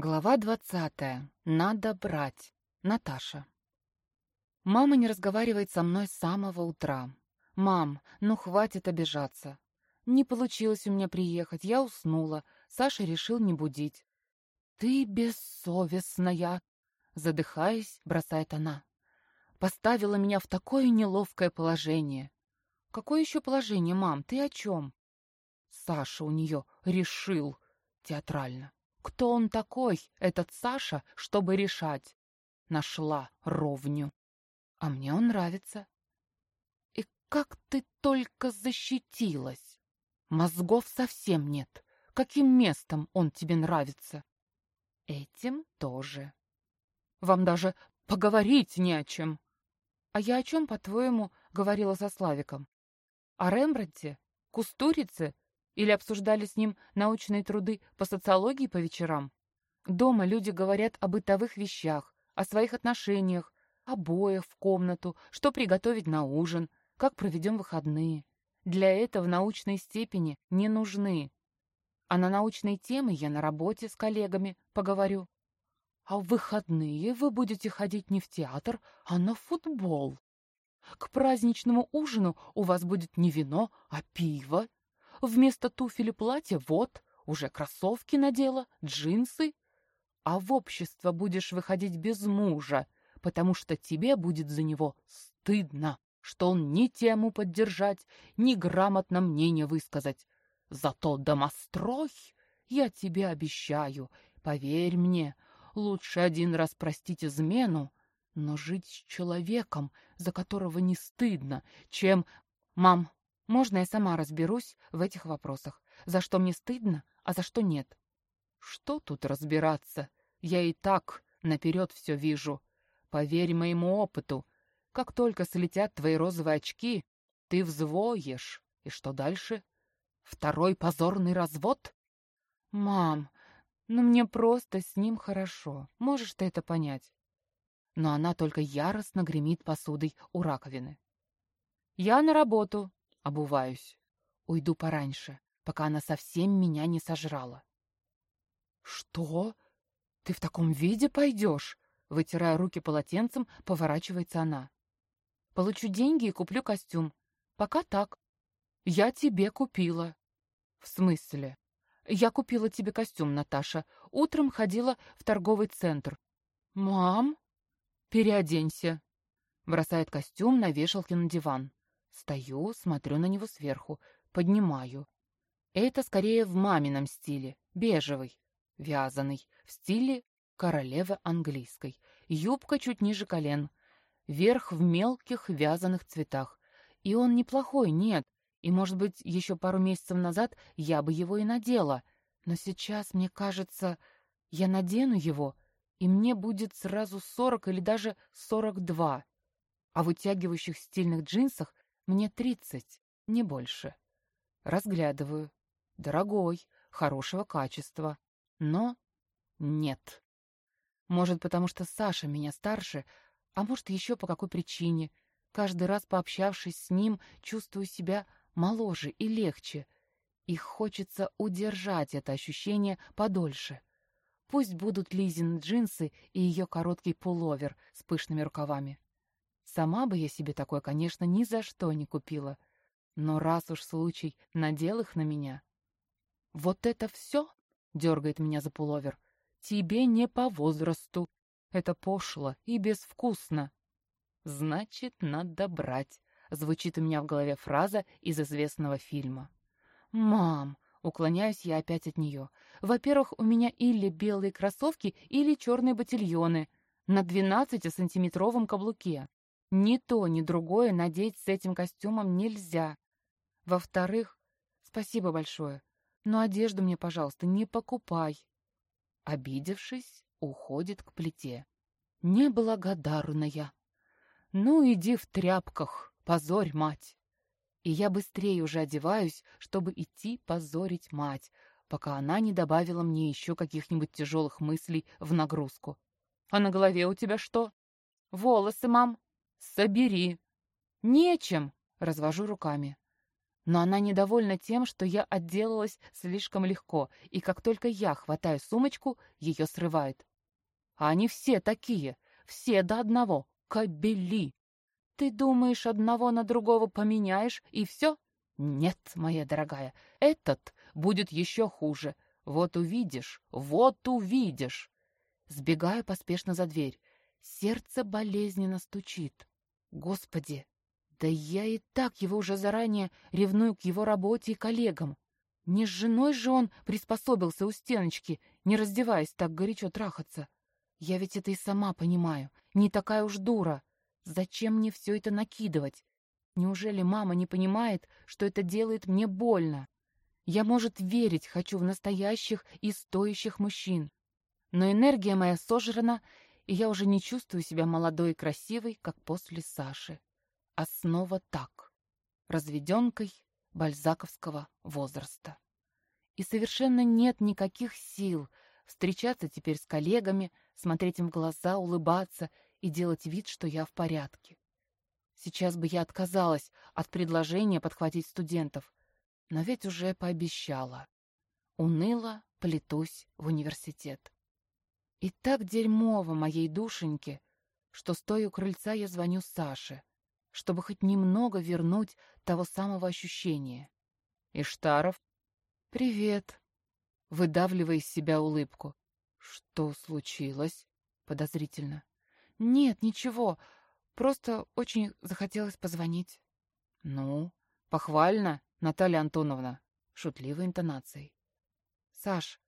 Глава двадцатая. Надо брать. Наташа. Мама не разговаривает со мной с самого утра. «Мам, ну хватит обижаться. Не получилось у меня приехать, я уснула. Саша решил не будить». «Ты бессовестная!» Задыхаясь, бросает она. «Поставила меня в такое неловкое положение». «Какое еще положение, мам? Ты о чем?» Саша у нее решил театрально. Кто он такой, этот Саша, чтобы решать? Нашла ровню. А мне он нравится. И как ты только защитилась. Мозгов совсем нет. Каким местом он тебе нравится? Этим тоже. Вам даже поговорить не о чем. А я о чем, по-твоему, говорила со Славиком? О Рембрандте? Кустурице или обсуждали с ним научные труды по социологии по вечерам? Дома люди говорят о бытовых вещах, о своих отношениях, обоях в комнату, что приготовить на ужин, как проведем выходные. Для этого научной степени не нужны. А на научные темы я на работе с коллегами поговорю. А в выходные вы будете ходить не в театр, а на футбол. К праздничному ужину у вас будет не вино, а пиво Вместо туфель и платья вот, уже кроссовки надела, джинсы. А в общество будешь выходить без мужа, потому что тебе будет за него стыдно, что он ни тему поддержать, ни грамотно мнение высказать. Зато домострой, я тебе обещаю, поверь мне, лучше один раз простить измену, но жить с человеком, за которого не стыдно, чем... Мам, можно я сама разберусь в этих вопросах, за что мне стыдно, а за что нет. Что тут разбираться? Я и так наперед все вижу. Поверь моему опыту. Как только слетят твои розовые очки, ты взвоешь. И что дальше? Второй позорный развод? Мам, ну мне просто с ним хорошо. Можешь ты это понять? Но она только яростно гремит посудой у раковины. Я на работу, Обуваюсь. Уйду пораньше, пока она совсем меня не сожрала. «Что? Ты в таком виде пойдешь?» Вытирая руки полотенцем, поворачивается она. «Получу деньги и куплю костюм. Пока так. Я тебе купила». «В смысле?» «Я купила тебе костюм, Наташа. Утром ходила в торговый центр». «Мам?» «Переоденься». Бросает костюм на вешалке на диван. Стою, смотрю на него сверху, поднимаю. Это скорее в мамином стиле, бежевый, вязаный, в стиле королевы английской. Юбка чуть ниже колен, верх в мелких вязаных цветах. И он неплохой, нет. И, может быть, еще пару месяцев назад я бы его и надела. Но сейчас, мне кажется, я надену его, и мне будет сразу сорок или даже сорок два. А в вытягивающих стильных джинсах мне тридцать, не больше. Разглядываю. Дорогой, хорошего качества. Но нет. Может, потому что Саша меня старше, а может, еще по какой причине. Каждый раз, пообщавшись с ним, чувствую себя моложе и легче. И хочется удержать это ощущение подольше. Пусть будут Лизин джинсы и ее короткий пуловер с пышными рукавами. Сама бы я себе такое, конечно, ни за что не купила. Но раз уж случай надел их на меня... «Вот это все?» — дергает меня за пуловер. «Тебе не по возрасту. Это пошло и безвкусно». «Значит, надо брать», — звучит у меня в голове фраза из известного фильма. «Мам!» — уклоняюсь я опять от нее. «Во-первых, у меня или белые кроссовки, или черные ботильоны на 12-сантиметровом каблуке. Ни то, ни другое надеть с этим костюмом нельзя. Во-вторых, спасибо большое, но одежду мне, пожалуйста, не покупай. Обидевшись, уходит к плите. Неблагодарная. Ну, иди в тряпках, позорь мать. И я быстрее уже одеваюсь, чтобы идти позорить мать, пока она не добавила мне еще каких-нибудь тяжелых мыслей в нагрузку. А на голове у тебя что? Волосы, мам. Собери. Нечем, развожу руками. Но она недовольна тем, что я отделалась слишком легко, и как только я хватаю сумочку, ее срывает. А они все такие, все до одного, кобели. Ты думаешь, одного на другого поменяешь, и все? Нет, моя дорогая, этот будет еще хуже. Вот увидишь, вот увидишь. Сбегаю поспешно за дверь. Сердце болезненно стучит. Господи, да я и так его уже заранее ревную к его работе и коллегам. Не с женой же он приспособился у стеночки, не раздеваясь так горячо трахаться. Я ведь это и сама понимаю. Не такая уж дура. Зачем мне все это накидывать? Неужели мама не понимает, что это делает мне больно? Я, может, верить хочу в настоящих и стоящих мужчин. Но энергия моя сожрана, и я уже не чувствую себя молодой и красивой, как после Саши. А снова так, разведенкой бальзаковского возраста. И совершенно нет никаких сил встречаться теперь с коллегами, смотреть им в глаза, улыбаться и делать вид, что я в порядке. Сейчас бы я отказалась от предложения подхватить студентов, но ведь уже пообещала. Уныло плетусь в университет. И так дерьмово моей душеньке, что, стоя у крыльца, я звоню Саше, чтобы хоть немного вернуть того самого ощущения. Иштаров. «Привет», — выдавливая из себя улыбку. «Что случилось?» — подозрительно. «Нет, ничего, просто очень захотелось позвонить». «Ну, похвально, Наталья Антоновна», — шутливой интонацией. «Саш,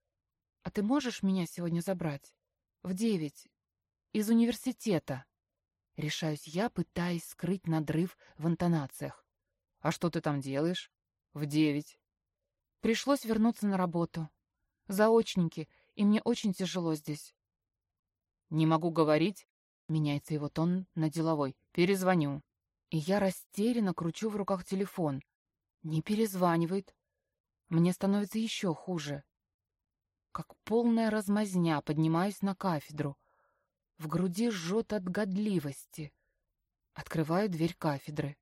а ты можешь меня сегодня забрать?» В девять. Из университета. Решаюсь я, пытаясь скрыть надрыв в интонациях. А что ты там делаешь? В девять. Пришлось вернуться на работу. Заочники, и мне очень тяжело здесь. Не могу говорить. Меняется его тон на деловой. Перезвоню. И я растерянно кручу в руках телефон. Не перезванивает. Мне становится еще хуже. Как полная размазня поднимаюсь на кафедру. В груди жжет от годливости. Открываю дверь кафедры.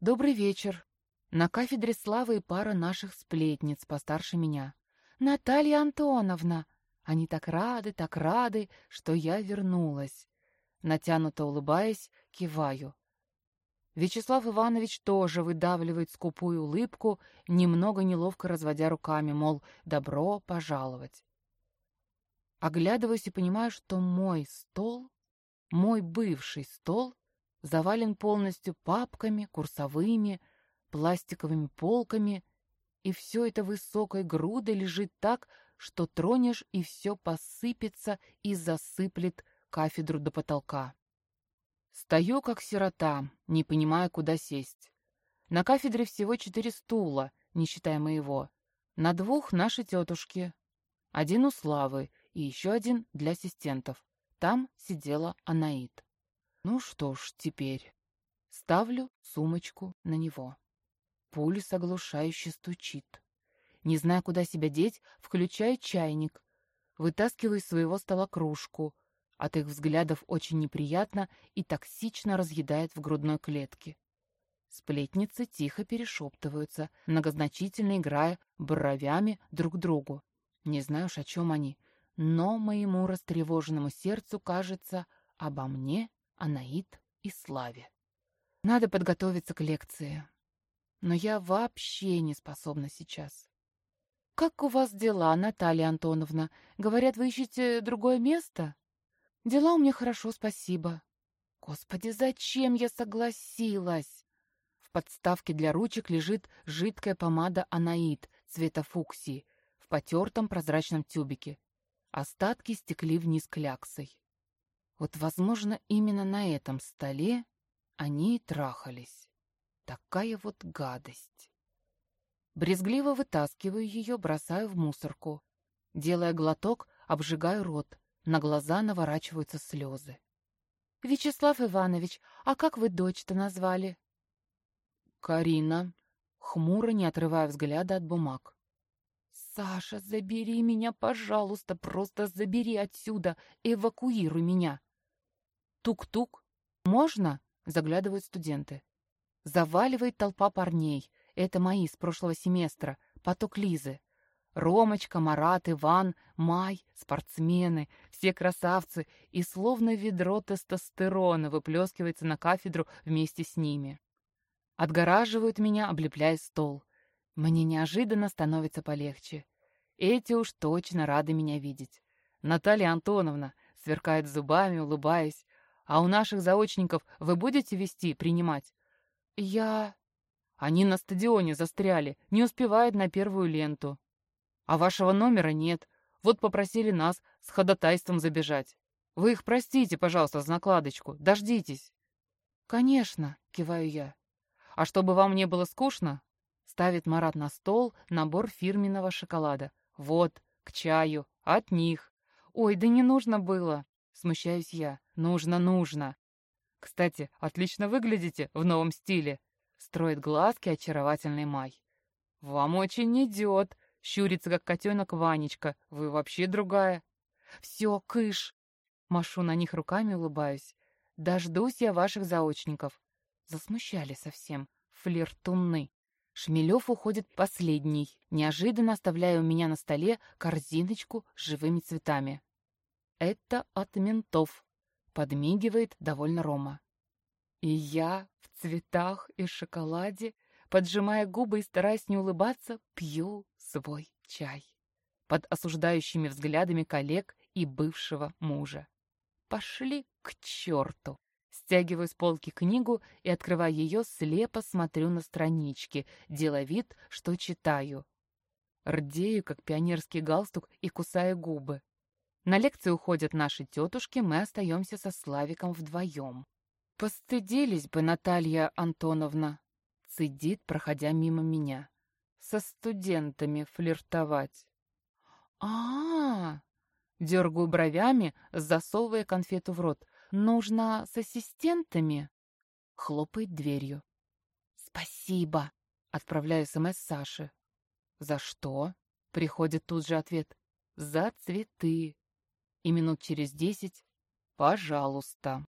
«Добрый вечер!» На кафедре славы и пара наших сплетниц постарше меня. «Наталья Антоновна!» Они так рады, так рады, что я вернулась. Натянуто улыбаясь, киваю. Вячеслав Иванович тоже выдавливает скупую улыбку, немного неловко разводя руками, мол, добро пожаловать. Оглядываюсь и понимаю, что мой стол, мой бывший стол, завален полностью папками, курсовыми, пластиковыми полками, и все это высокой грудой лежит так, что тронешь, и все посыпется и засыплет кафедру до потолка. Стою, как сирота, не понимая, куда сесть. На кафедре всего четыре стула, не считая моего. На двух наши тетушки. Один у Славы и еще один для ассистентов. Там сидела Анаит. Ну что ж, теперь. Ставлю сумочку на него. Пульс оглушающе стучит. Не зная, куда себя деть, включаю чайник. Вытаскиваю из своего стола кружку — от их взглядов очень неприятно и токсично разъедает в грудной клетке. Сплетницы тихо перешептываются, многозначительно играя бровями друг другу. Не знаю уж, о чем они, но моему растревоженному сердцу кажется обо мне, Анаит и Славе. Надо подготовиться к лекции. Но я вообще не способна сейчас. «Как у вас дела, Наталья Антоновна? Говорят, вы ищете другое место?» Дела у меня хорошо, спасибо. Господи, зачем я согласилась? В подставке для ручек лежит жидкая помада Анаит цвета фуксии в потертом прозрачном тюбике. Остатки стекли вниз кляксой. Вот, возможно, именно на этом столе они и трахались. Такая вот гадость. Брезгливо вытаскиваю ее, бросаю в мусорку. Делая глоток, обжигаю рот, на глаза наворачиваются слезы. «Вячеслав Иванович, а как вы дочь-то назвали?» «Карина», хмуро, не отрывая взгляда от бумаг. «Саша, забери меня, пожалуйста, просто забери отсюда, эвакуируй меня!» «Тук-тук! Можно?» — заглядывают студенты. Заваливает толпа парней. Это мои с прошлого семестра, поток Лизы. Ромочка, Марат, Иван, Май, спортсмены, все красавцы, и словно ведро тестостерона выплескивается на кафедру вместе с ними. Отгораживают меня, облепляя стол. Мне неожиданно становится полегче. Эти уж точно рады меня видеть. Наталья Антоновна сверкает зубами, улыбаясь. А у наших заочников вы будете вести, принимать? Я... Они на стадионе застряли, не успевают на первую ленту. А вашего номера нет. Вот попросили нас с ходатайством забежать. Вы их простите, пожалуйста, за накладочку. Дождитесь. Конечно, киваю я. А чтобы вам не было скучно, ставит Марат на стол набор фирменного шоколада. Вот, к чаю, от них. Ой, да не нужно было. Смущаюсь я. Нужно, нужно. Кстати, отлично выглядите в новом стиле. Строит глазки очаровательный Май. Вам очень идет, Щурится, как котенок Ванечка. Вы вообще другая. Все, кыш. Машу на них руками, улыбаюсь. Дождусь я ваших заочников. Засмущали совсем. Флиртуны. Шмелев уходит последний, неожиданно оставляя у меня на столе корзиночку с живыми цветами. «Это от ментов», — подмигивает довольно Рома. И я в цветах и шоколаде, поджимая губы и стараясь не улыбаться, пью свой чай под осуждающими взглядами коллег и бывшего мужа. Пошли к черту! Стягиваю с полки книгу и, открывая ее, слепо смотрю на странички, делая вид, что читаю. Рдею, как пионерский галстук, и кусаю губы. На лекции уходят наши тетушки, мы остаемся со Славиком вдвоем. «Постыдились бы, Наталья Антоновна!» Цедит, проходя мимо меня со студентами флиртовать. а а, -а Дергаю бровями, засовывая конфету в рот. «Нужно с ассистентами?» Хлопает дверью. «Спасибо!» Отправляю смс Саше. «За что?» Приходит тут же ответ. «За цветы». И минут через десять «Пожалуйста».